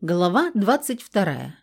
Глава 22.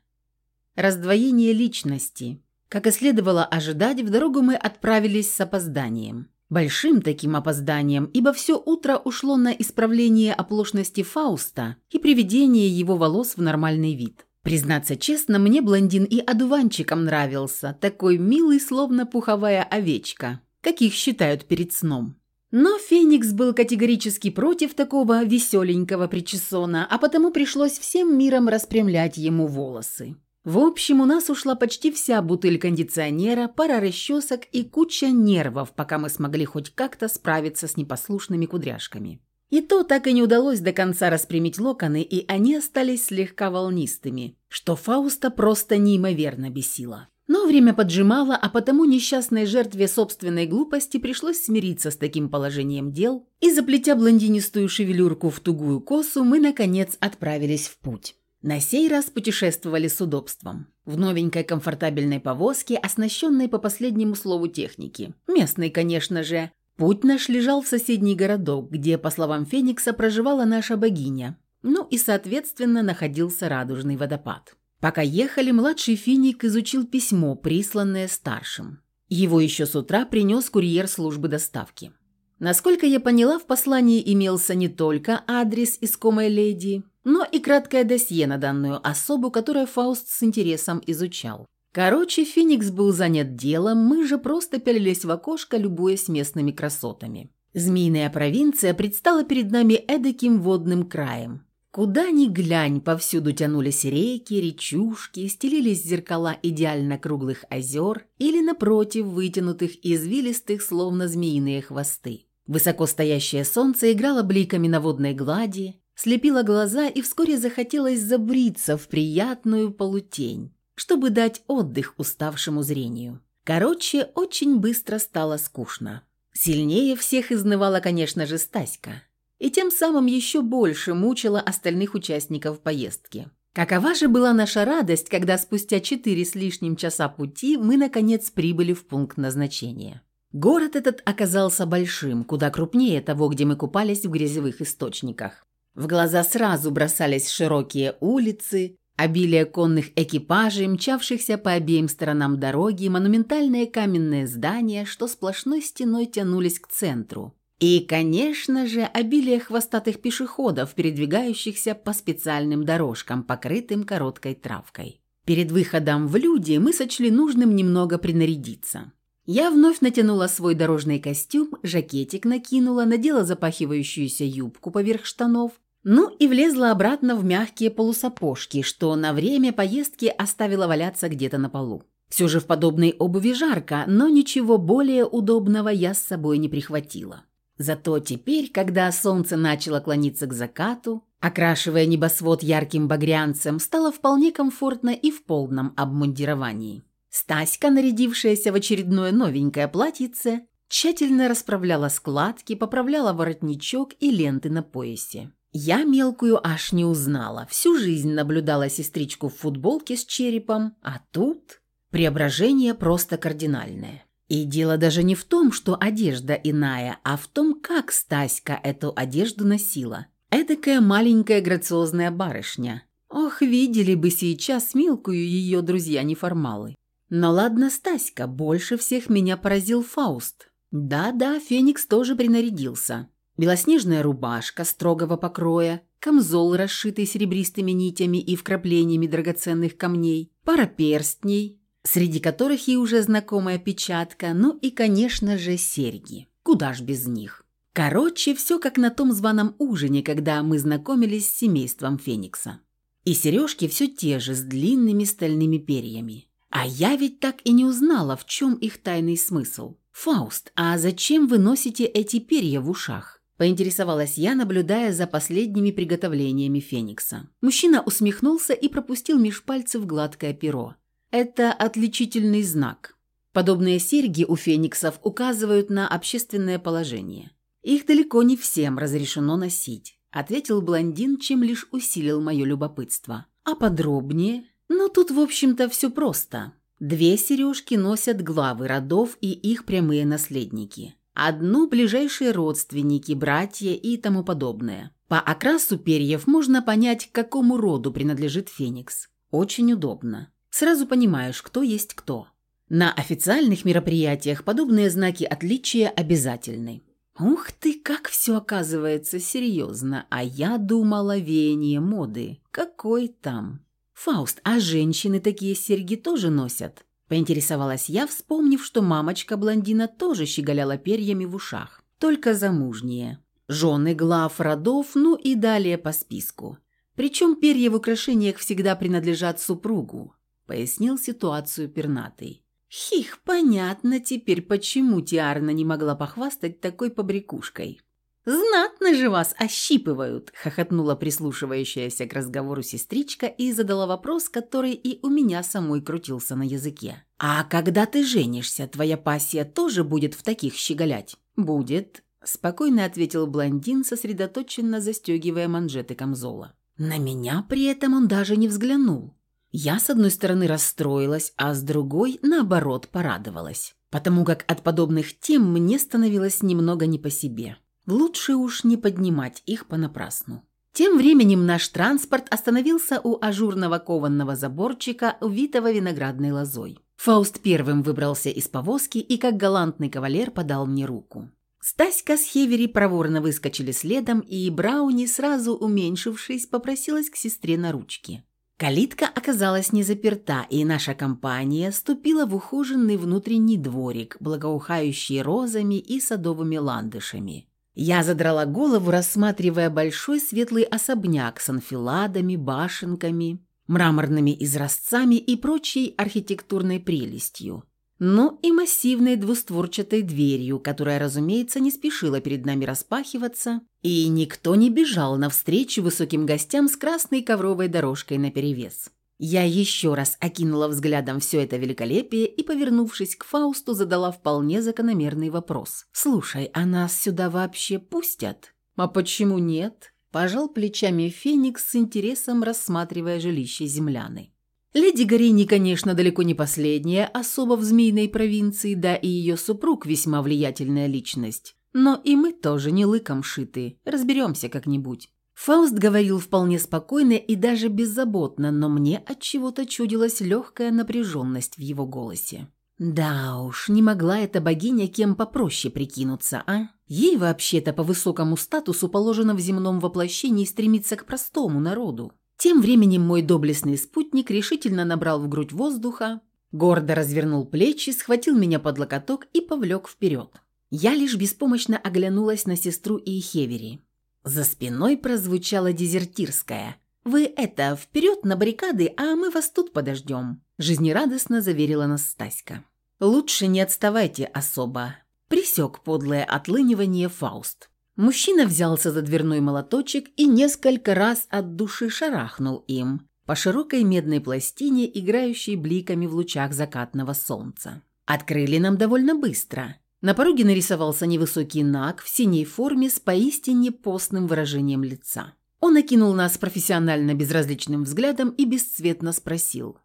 Раздвоение личности. Как и следовало ожидать, в дорогу мы отправились с опозданием. Большим таким опозданием, ибо все утро ушло на исправление оплошности Фауста и приведение его волос в нормальный вид. Признаться честно, мне блондин и одуванчиком нравился, такой милый, словно пуховая овечка, каких считают перед сном. Но Феникс был категорически против такого веселенького причесона, а потому пришлось всем миром распрямлять ему волосы. В общем, у нас ушла почти вся бутыль кондиционера, пара расчесок и куча нервов, пока мы смогли хоть как-то справиться с непослушными кудряшками. И то так и не удалось до конца распрямить локоны, и они остались слегка волнистыми, что Фауста просто неимоверно бесило. Но время поджимало, а потому несчастной жертве собственной глупости пришлось смириться с таким положением дел, и, заплетя блондинистую шевелюрку в тугую косу, мы, наконец, отправились в путь. На сей раз путешествовали с удобством. В новенькой комфортабельной повозке, оснащенной по последнему слову техники. Местной, конечно же. Путь наш лежал в соседний городок, где, по словам Феникса, проживала наша богиня. Ну и, соответственно, находился радужный водопад. Пока ехали, младший финик изучил письмо, присланное старшим. Его еще с утра принес курьер службы доставки. Насколько я поняла, в послании имелся не только адрес искомой леди, но и краткое досье на данную особу, которое Фауст с интересом изучал. Короче, Феникс был занят делом, мы же просто пялились в окошко, любуясь местными красотами. Змеиная провинция предстала перед нами эдаким водным краем. Куда ни глянь, повсюду тянулись реки, речушки, стелились зеркала идеально круглых озер или, напротив, вытянутых извилистых, словно змеиные хвосты. Высоко стоящее солнце играло бликами на водной глади, слепило глаза и вскоре захотелось забриться в приятную полутень, чтобы дать отдых уставшему зрению. Короче, очень быстро стало скучно. Сильнее всех изнывала, конечно же, Стаська и тем самым еще больше мучила остальных участников поездки. Какова же была наша радость, когда спустя четыре с лишним часа пути мы, наконец, прибыли в пункт назначения. Город этот оказался большим, куда крупнее того, где мы купались в грязевых источниках. В глаза сразу бросались широкие улицы, обилие конных экипажей, мчавшихся по обеим сторонам дороги, монументальные каменные здания, что сплошной стеной тянулись к центру, и, конечно же, обилие хвостатых пешеходов, передвигающихся по специальным дорожкам, покрытым короткой травкой. Перед выходом в люди мы сочли нужным немного принарядиться. Я вновь натянула свой дорожный костюм, жакетик накинула, надела запахивающуюся юбку поверх штанов, ну и влезла обратно в мягкие полусапожки, что на время поездки оставила валяться где-то на полу. Все же в подобной обуви жарко, но ничего более удобного я с собой не прихватила. Зато теперь, когда солнце начало клониться к закату, окрашивая небосвод ярким багрянцем, стало вполне комфортно и в полном обмундировании. Стаська, нарядившаяся в очередное новенькое платьице, тщательно расправляла складки, поправляла воротничок и ленты на поясе. Я мелкую аж не узнала. Всю жизнь наблюдала сестричку в футболке с черепом, а тут преображение просто кардинальное. И дело даже не в том, что одежда иная, а в том, как Стаська эту одежду носила. Эдакая маленькая грациозная барышня. Ох, видели бы сейчас мелкую ее друзья-неформалы. Но ладно, Стаська, больше всех меня поразил Фауст. Да-да, Феникс тоже принарядился. Белоснежная рубашка строгого покроя, камзол, расшитый серебристыми нитями и вкраплениями драгоценных камней, пара перстней, среди которых и уже знакомая печатка, ну и, конечно же, серьги. Куда ж без них? Короче, все как на том званом ужине, когда мы знакомились с семейством Феникса. И сережки все те же, с длинными стальными перьями. А я ведь так и не узнала, в чем их тайный смысл. «Фауст, а зачем вы носите эти перья в ушах?» Поинтересовалась я, наблюдая за последними приготовлениями Феникса. Мужчина усмехнулся и пропустил меж пальцев гладкое перо. Это отличительный знак. Подобные серьги у фениксов указывают на общественное положение. Их далеко не всем разрешено носить, ответил блондин, чем лишь усилил мое любопытство. А подробнее? Ну, тут, в общем-то, все просто. Две сережки носят главы родов и их прямые наследники. Одну ближайшие родственники, братья и тому подобное. По окрасу перьев можно понять, к какому роду принадлежит феникс. Очень удобно. Сразу понимаешь, кто есть кто. На официальных мероприятиях подобные знаки отличия обязательны. Ух ты, как все оказывается серьезно, а я думала веяние моды. Какой там? Фауст, а женщины такие серьги тоже носят? Поинтересовалась я, вспомнив, что мамочка-блондина тоже щеголяла перьями в ушах. Только замужние. Жены глав родов, ну и далее по списку. Причем перья в украшениях всегда принадлежат супругу, пояснил ситуацию пернатый. Хих, понятно теперь, почему Тиарна не могла похвастать такой побрякушкой. «Знатно же вас ощипывают!» – хохотнула прислушивающаяся к разговору сестричка и задала вопрос, который и у меня самой крутился на языке. «А когда ты женишься, твоя пассия тоже будет в таких щеголять?» «Будет», – спокойно ответил блондин, сосредоточенно застегивая манжеты камзола. На меня при этом он даже не взглянул. Я, с одной стороны, расстроилась, а с другой, наоборот, порадовалась. Потому как от подобных тем мне становилось немного не по себе. Лучше уж не поднимать их понапрасну. Тем временем наш транспорт остановился у ажурного кованного заборчика, увитого виноградной лозой. Фауст первым выбрался из повозки и, как галантный кавалер, подал мне руку. Стаська с Хевери проворно выскочили следом, и Брауни, сразу уменьшившись, попросилась к сестре на ручки. Калитка оказалась не заперта, и наша компания ступила в ухоженный внутренний дворик, благоухающий розами и садовыми ландышами. Я задрала голову, рассматривая большой светлый особняк с анфиладами, башенками, мраморными изразцами и прочей архитектурной прелестью. Ну и массивной двустворчатой дверью, которая, разумеется, не спешила перед нами распахиваться, и никто не бежал навстречу высоким гостям с красной ковровой дорожкой наперевес. Я еще раз окинула взглядом все это великолепие и, повернувшись к Фаусту, задала вполне закономерный вопрос. «Слушай, а нас сюда вообще пустят?» «А почему нет?» Пожал плечами Феникс с интересом, рассматривая жилище земляны. Леди Горини, конечно, далеко не последняя особо в Змеиной провинции, да и ее супруг весьма влиятельная личность. Но и мы тоже не лыком шиты, разберемся как-нибудь. Фауст говорил вполне спокойно и даже беззаботно, но мне от чего-то чудилась легкая напряженность в его голосе. Да уж, не могла эта богиня кем попроще прикинуться, а? Ей вообще-то по высокому статусу положено в земном воплощении стремиться к простому народу. Тем временем мой доблестный спутник решительно набрал в грудь воздуха, гордо развернул плечи, схватил меня под локоток и повлек вперед. Я лишь беспомощно оглянулась на сестру и Хевери. За спиной прозвучала дезертирская. «Вы это, вперед на баррикады, а мы вас тут подождем», – жизнерадостно заверила нас Стаська. «Лучше не отставайте особо», – присек подлое отлынивание Фауст. Мужчина взялся за дверной молоточек и несколько раз от души шарахнул им по широкой медной пластине, играющей бликами в лучах закатного солнца. Открыли нам довольно быстро – на пороге нарисовался невысокий наг в синей форме с поистине постным выражением лица. Он окинул нас профессионально безразличным взглядом и бесцветно спросил.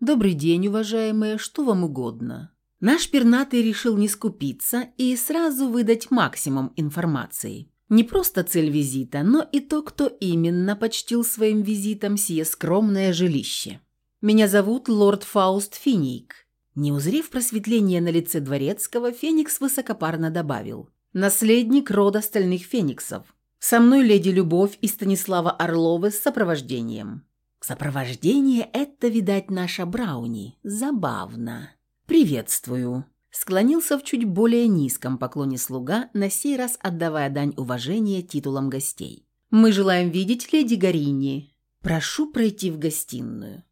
«Добрый день, уважаемые, что вам угодно?» Наш пернатый решил не скупиться и сразу выдать максимум информации. Не просто цель визита, но и то, кто именно почтил своим визитом сие скромное жилище. «Меня зовут лорд Фауст Финик. Не узрев просветления на лице дворецкого, Феникс высокопарно добавил. «Наследник рода стальных фениксов. Со мной леди Любовь и Станислава Орловы с сопровождением». «Сопровождение – это, видать, наша Брауни. Забавно». «Приветствую». Склонился в чуть более низком поклоне слуга, на сей раз отдавая дань уважения титулам гостей. «Мы желаем видеть леди Горини. Прошу пройти в гостиную».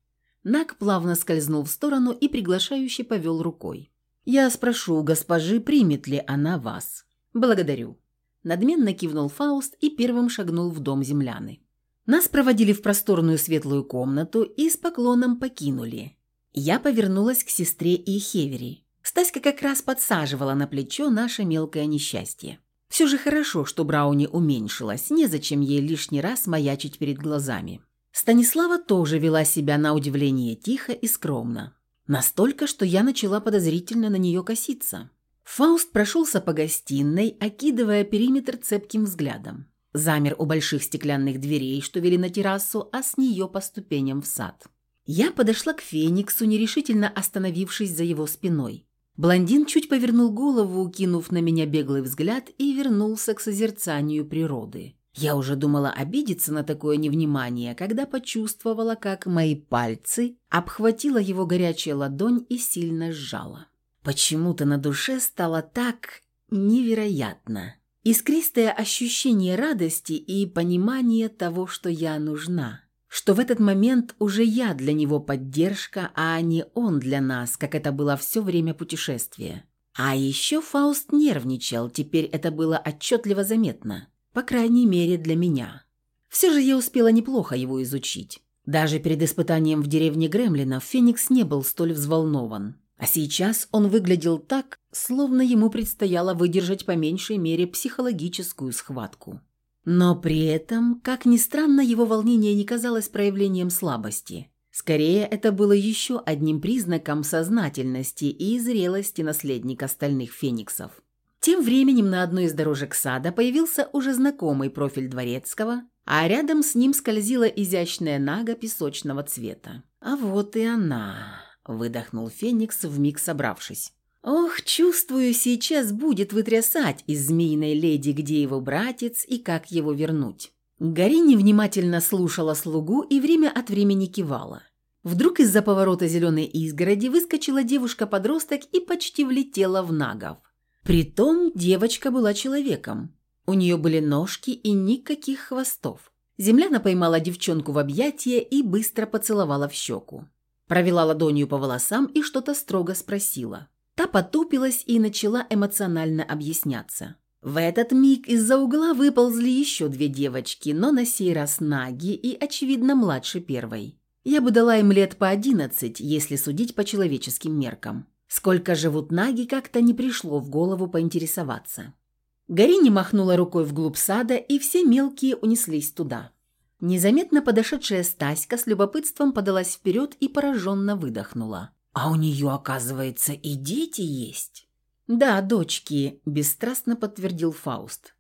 Нак плавно скользнул в сторону и приглашающе повел рукой. «Я спрошу у госпожи, примет ли она вас». «Благодарю». Надменно кивнул Фауст и первым шагнул в дом земляны. Нас проводили в просторную светлую комнату и с поклоном покинули. Я повернулась к сестре и Хевери. Стаська как раз подсаживала на плечо наше мелкое несчастье. Все же хорошо, что Брауни уменьшилась, незачем ей лишний раз маячить перед глазами. Станислава тоже вела себя на удивление тихо и скромно. Настолько, что я начала подозрительно на нее коситься. Фауст прошелся по гостиной, окидывая периметр цепким взглядом. Замер у больших стеклянных дверей, что вели на террасу, а с нее по ступеням в сад. Я подошла к Фениксу, нерешительно остановившись за его спиной. Блондин чуть повернул голову, кинув на меня беглый взгляд, и вернулся к созерцанию природы. Я уже думала обидеться на такое невнимание, когда почувствовала, как мои пальцы обхватила его горячая ладонь и сильно сжала. Почему-то на душе стало так невероятно. Искристое ощущение радости и понимание того, что я нужна. Что в этот момент уже я для него поддержка, а не он для нас, как это было все время путешествия. А еще Фауст нервничал, теперь это было отчетливо заметно. По крайней мере, для меня. Все же я успела неплохо его изучить. Даже перед испытанием в деревне Гремлинов Феникс не был столь взволнован. А сейчас он выглядел так, словно ему предстояло выдержать по меньшей мере психологическую схватку. Но при этом, как ни странно, его волнение не казалось проявлением слабости. Скорее, это было еще одним признаком сознательности и зрелости наследника остальных фениксов. Тем временем на одной из дорожек сада появился уже знакомый профиль дворецкого, а рядом с ним скользила изящная нага песочного цвета. «А вот и она!» – выдохнул Феникс, вмиг собравшись. «Ох, чувствую, сейчас будет вытрясать из змеиной леди, где его братец и как его вернуть». Гарини внимательно слушала слугу и время от времени кивала. Вдруг из-за поворота зеленой изгороди выскочила девушка-подросток и почти влетела в нагов. Притом девочка была человеком. У нее были ножки и никаких хвостов. Земляна поймала девчонку в объятия и быстро поцеловала в щеку. Провела ладонью по волосам и что-то строго спросила. Та потупилась и начала эмоционально объясняться. В этот миг из-за угла выползли еще две девочки, но на сей раз наги и, очевидно, младше первой. Я бы дала им лет по одиннадцать, если судить по человеческим меркам. Сколько живут наги, как-то не пришло в голову поинтересоваться. Гарини махнула рукой вглубь сада, и все мелкие унеслись туда. Незаметно подошедшая Стаська с любопытством подалась вперед и пораженно выдохнула. «А у нее, оказывается, и дети есть?» «Да, дочки», – бесстрастно подтвердил Фауст.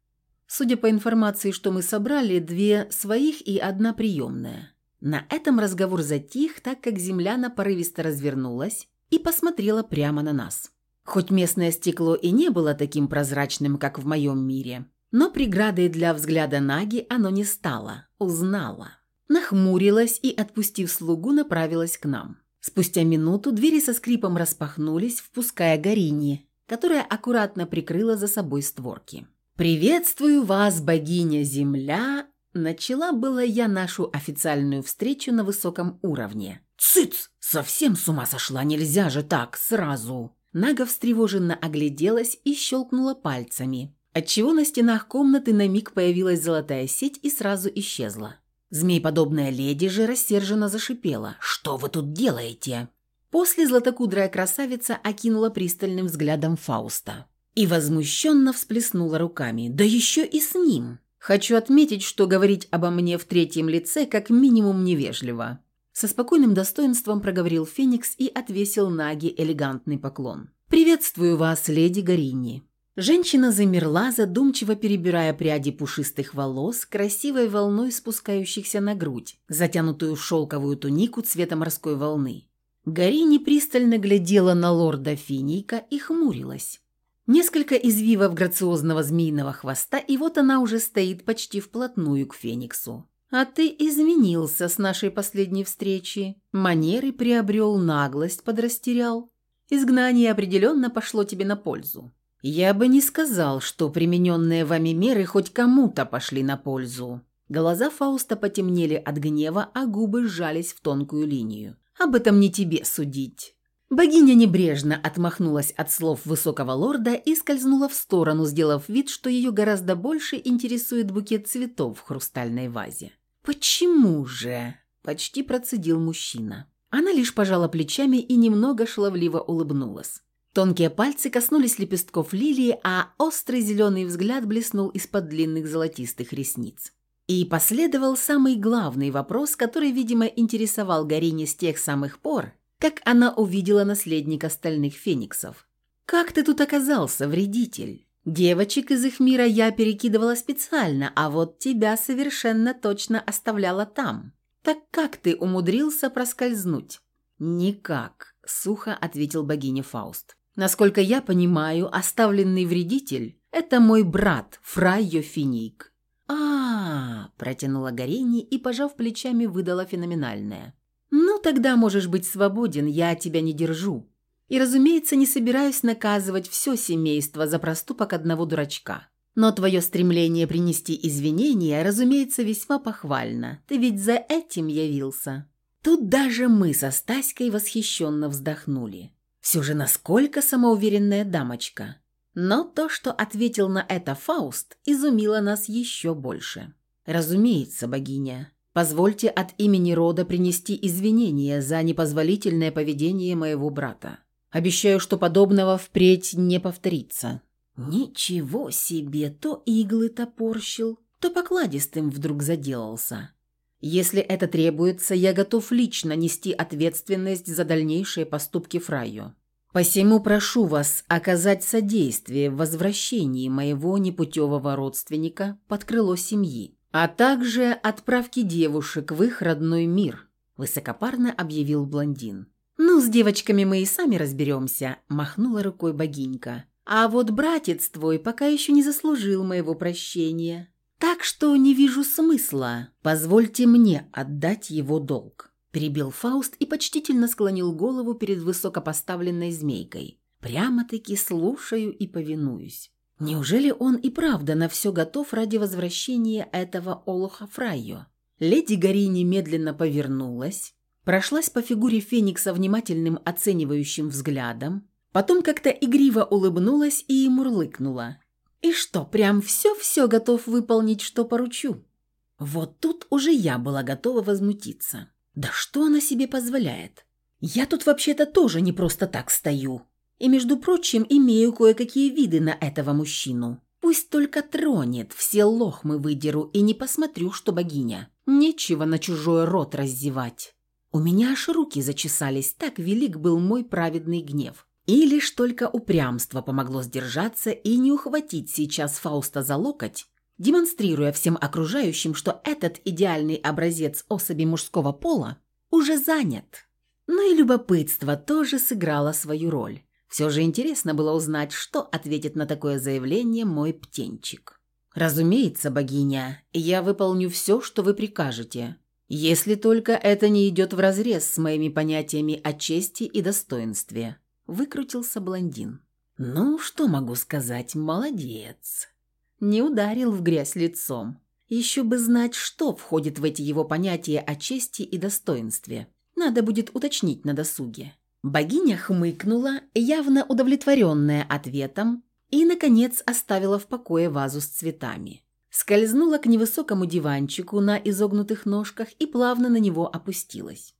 «Судя по информации, что мы собрали, две своих и одна приемная». На этом разговор затих, так как земляна порывисто развернулась и посмотрела прямо на нас. Хоть местное стекло и не было таким прозрачным, как в моем мире, но преградой для взгляда Наги оно не стало, узнала. Нахмурилась и, отпустив слугу, направилась к нам. Спустя минуту двери со скрипом распахнулись, впуская Горини, которая аккуратно прикрыла за собой створки. «Приветствую вас, богиня Земля!» Начала была я нашу официальную встречу на высоком уровне. «Цыц! Совсем с ума сошла, нельзя же так, сразу!» Нага встревоженно огляделась и щелкнула пальцами, отчего на стенах комнаты на миг появилась золотая сеть и сразу исчезла. Змей-подобная леди же рассерженно зашипела. «Что вы тут делаете?» После златокудрая красавица окинула пристальным взглядом Фауста и возмущенно всплеснула руками. «Да еще и с ним!» «Хочу отметить, что говорить обо мне в третьем лице как минимум невежливо». Со спокойным достоинством проговорил Феникс и отвесил Наги элегантный поклон. «Приветствую вас, леди Горини. Женщина замерла, задумчиво перебирая пряди пушистых волос, красивой волной спускающихся на грудь, затянутую в шелковую тунику цвета морской волны. Гарини пристально глядела на лорда Финика и хмурилась. Несколько извивов грациозного змеиного хвоста, и вот она уже стоит почти вплотную к Фениксу. «А ты изменился с нашей последней встречи. Манеры приобрел, наглость подрастерял. Изгнание определенно пошло тебе на пользу. «Я бы не сказал, что примененные вами меры хоть кому-то пошли на пользу». Глаза Фауста потемнели от гнева, а губы сжались в тонкую линию. «Об этом не тебе судить». Богиня небрежно отмахнулась от слов высокого лорда и скользнула в сторону, сделав вид, что ее гораздо больше интересует букет цветов в хрустальной вазе. «Почему же?» – почти процедил мужчина. Она лишь пожала плечами и немного шаловливо улыбнулась. Тонкие пальцы коснулись лепестков лилии, а острый зеленый взгляд блеснул из-под длинных золотистых ресниц. И последовал самый главный вопрос, который, видимо, интересовал Гарине с тех самых пор, как она увидела наследника стальных фениксов. «Как ты тут оказался, вредитель? Девочек из их мира я перекидывала специально, а вот тебя совершенно точно оставляла там. Так как ты умудрился проскользнуть?» «Никак», — сухо ответил богиня Фауст. «Насколько я понимаю, оставленный вредитель — это мой брат Фрайо Финик». А, протянула Горени и, пожав плечами, выдала феноменальное. «Ну, тогда можешь быть свободен, я тебя не держу. И, разумеется, не собираюсь наказывать все семейство за проступок одного дурачка. Но твое стремление принести извинения, разумеется, весьма похвально. Ты ведь за этим явился». Тут даже мы со Стаськой восхищенно вздохнули. Все же насколько самоуверенная дамочка. Но то, что ответил на это Фауст, изумило нас еще больше. «Разумеется, богиня. Позвольте от имени рода принести извинения за непозволительное поведение моего брата. Обещаю, что подобного впредь не повторится». Ничего себе, то иглы топорщил, то покладистым вдруг заделался. Если это требуется, я готов лично нести ответственность за дальнейшие поступки Фрайо. Посему прошу вас оказать содействие в возвращении моего непутевого родственника под крыло семьи, а также отправки девушек в их родной мир», – высокопарно объявил блондин. «Ну, с девочками мы и сами разберемся», – махнула рукой богинька. «А вот братец твой пока еще не заслужил моего прощения. Так что не вижу смысла. Позвольте мне отдать его долг». Перебил Фауст и почтительно склонил голову перед высокопоставленной змейкой. Прямо-таки слушаю и повинуюсь. Неужели он и правда на все готов ради возвращения этого Олуха Фрайо? Леди Гарини медленно повернулась, прошлась по фигуре Феникса внимательным оценивающим взглядом, потом как-то игриво улыбнулась и мурлыкнула. И что, прям все-все готов выполнить, что поручу? Вот тут уже я была готова возмутиться. Да что она себе позволяет? Я тут вообще-то тоже не просто так стою. И, между прочим, имею кое-какие виды на этого мужчину. Пусть только тронет, все лохмы выдеру и не посмотрю, что богиня. Нечего на чужой рот раздевать. У меня аж руки зачесались, так велик был мой праведный гнев. И лишь только упрямство помогло сдержаться и не ухватить сейчас Фауста за локоть, демонстрируя всем окружающим, что этот идеальный образец особи мужского пола уже занят. Но и любопытство тоже сыграло свою роль. Все же интересно было узнать, что ответит на такое заявление мой птенчик. «Разумеется, богиня, я выполню все, что вы прикажете, если только это не идет вразрез с моими понятиями о чести и достоинстве», Выкрутился блондин. «Ну, что могу сказать, молодец». Не ударил в грязь лицом. Еще бы знать, что входит в эти его понятия о чести и достоинстве. Надо будет уточнить на досуге. Богиня хмыкнула, явно удовлетворенная ответом, и, наконец, оставила в покое вазу с цветами. Скользнула к невысокому диванчику на изогнутых ножках и плавно на него опустилась.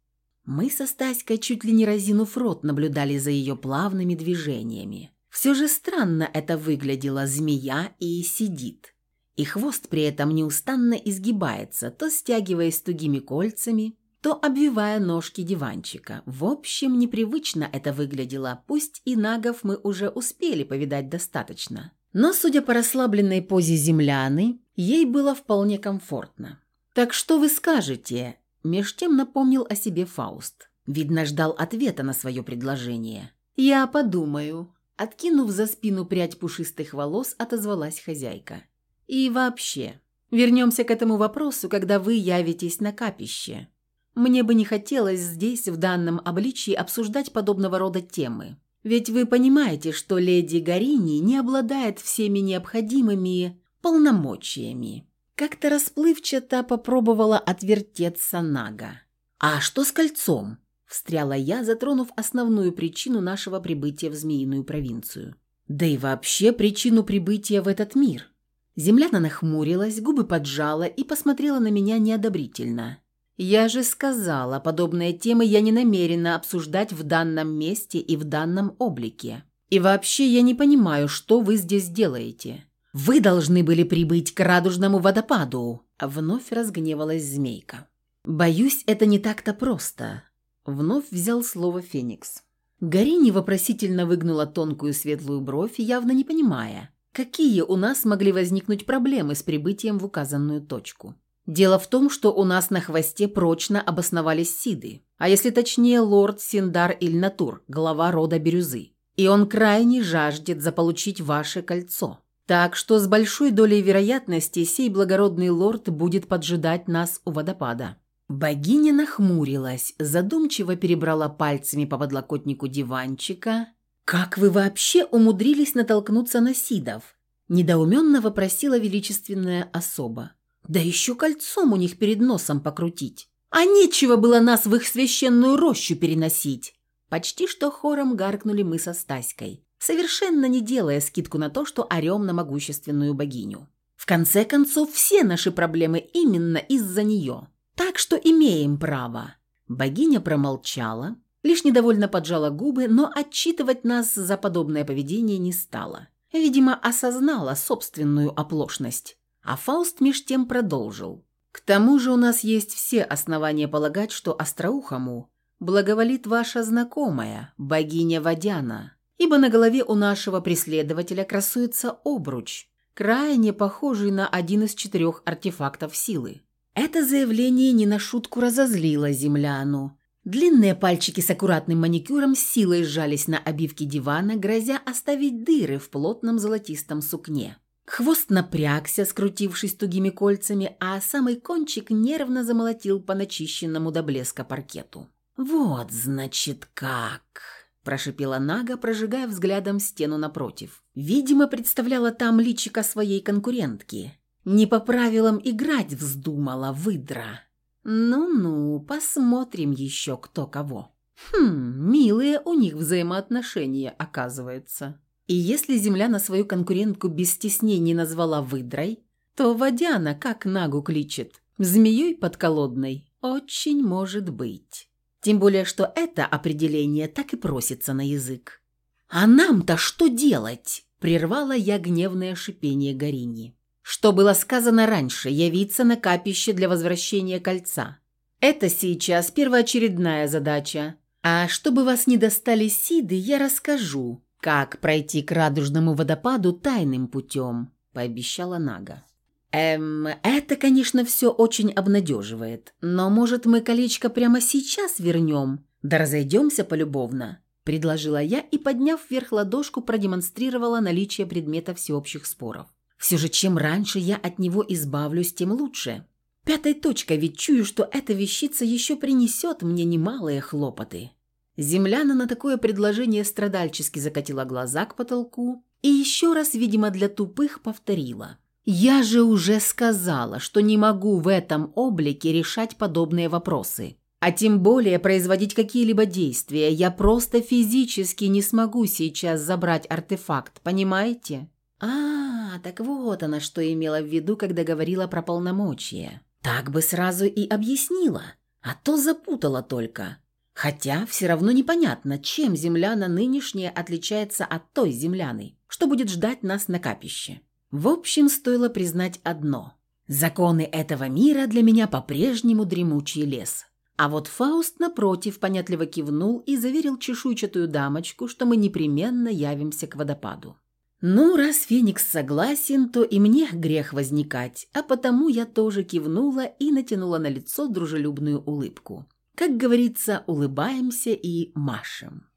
Мы со Стаськой чуть ли не разинув рот наблюдали за ее плавными движениями. Все же странно это выглядело, змея и сидит. И хвост при этом неустанно изгибается, то стягиваясь тугими кольцами, то обвивая ножки диванчика. В общем, непривычно это выглядело, пусть и нагов мы уже успели повидать достаточно. Но, судя по расслабленной позе земляны, ей было вполне комфортно. «Так что вы скажете?» Меж тем напомнил о себе Фауст. Видно, ждал ответа на свое предложение. «Я подумаю». Откинув за спину прядь пушистых волос, отозвалась хозяйка. «И вообще, вернемся к этому вопросу, когда вы явитесь на капище. Мне бы не хотелось здесь, в данном обличии, обсуждать подобного рода темы. Ведь вы понимаете, что леди Гарини не обладает всеми необходимыми полномочиями. Как-то расплывчато попробовала отвертеться Нага. «А что с кольцом?» – встряла я, затронув основную причину нашего прибытия в Змеиную провинцию. Да и вообще причину прибытия в этот мир. Земляна нахмурилась, губы поджала и посмотрела на меня неодобрительно. «Я же сказала, подобные темы я не намерена обсуждать в данном месте и в данном облике. И вообще я не понимаю, что вы здесь делаете. Вы должны были прибыть к радужному водопаду!» Вновь разгневалась змейка. «Боюсь, это не так-то просто», — вновь взял слово Феникс. Гарини вопросительно выгнула тонкую светлую бровь, явно не понимая, какие у нас могли возникнуть проблемы с прибытием в указанную точку. Дело в том, что у нас на хвосте прочно обосновались Сиды, а если точнее лорд Синдар Ильнатур, глава рода Бирюзы. И он крайне жаждет заполучить ваше кольцо. Так что с большой долей вероятности сей благородный лорд будет поджидать нас у водопада. Богиня нахмурилась, задумчиво перебрала пальцами по подлокотнику диванчика. «Как вы вообще умудрились натолкнуться на Сидов?» – недоуменно вопросила величественная особа. «Да еще кольцом у них перед носом покрутить. А нечего было нас в их священную рощу переносить!» Почти что хором гаркнули мы со Стаськой, совершенно не делая скидку на то, что орем на могущественную богиню. В конце концов, все наши проблемы именно из-за нее. Так что имеем право». Богиня промолчала, лишь недовольно поджала губы, но отчитывать нас за подобное поведение не стала. Видимо, осознала собственную оплошность. А Фауст меж тем продолжил. «К тому же у нас есть все основания полагать, что остроухому благоволит ваша знакомая, богиня Водяна, ибо на голове у нашего преследователя красуется обруч, крайне похожий на один из четырех артефактов силы. Это заявление не на шутку разозлило земляну. Длинные пальчики с аккуратным маникюром силой сжались на обивке дивана, грозя оставить дыры в плотном золотистом сукне. Хвост напрягся, скрутившись тугими кольцами, а самый кончик нервно замолотил по начищенному до блеска паркету. «Вот, значит, как!» – прошипела Нага, прожигая взглядом стену напротив. Видимо, представляла там личика своей конкурентки. Не по правилам играть вздумала выдра. Ну-ну, посмотрим еще кто кого. Хм, милые у них взаимоотношения, оказывается. И если земля на свою конкурентку без стеснений назвала выдрой, то Водяна как нагу кличет. Змеей подколодной очень может быть. Тем более, что это определение так и просится на язык. «А нам-то что делать?» – прервала я гневное шипение Горини. Что было сказано раньше, явиться на капище для возвращения кольца. Это сейчас первоочередная задача. А чтобы вас не достали сиды, я расскажу, как пройти к радужному водопаду тайным путем, пообещала Нага. Эм, это, конечно, все очень обнадеживает, но, может, мы колечко прямо сейчас вернем, да разойдемся полюбовно, предложила я и, подняв вверх ладошку, продемонстрировала наличие предмета всеобщих споров. Все же чем раньше я от него избавлюсь, тем лучше. Пятой точкой ведь чую, что эта вещица еще принесет мне немалые хлопоты. Земляна на такое предложение страдальчески закатила глаза к потолку и еще раз, видимо, для тупых повторила. «Я же уже сказала, что не могу в этом облике решать подобные вопросы. А тем более производить какие-либо действия. Я просто физически не смогу сейчас забрать артефакт, понимаете?» А, так вот она что имела в виду, когда говорила про полномочия. Так бы сразу и объяснила, а то запутала только. Хотя все равно непонятно, чем земляна нынешняя отличается от той земляны, что будет ждать нас на капище. В общем, стоило признать одно. Законы этого мира для меня по-прежнему дремучий лес. А вот Фауст, напротив, понятливо кивнул и заверил чешуйчатую дамочку, что мы непременно явимся к водопаду. Ну, раз Феникс согласен, то и мне грех возникать, а потому я тоже кивнула и натянула на лицо дружелюбную улыбку. Как говорится, улыбаемся и машем.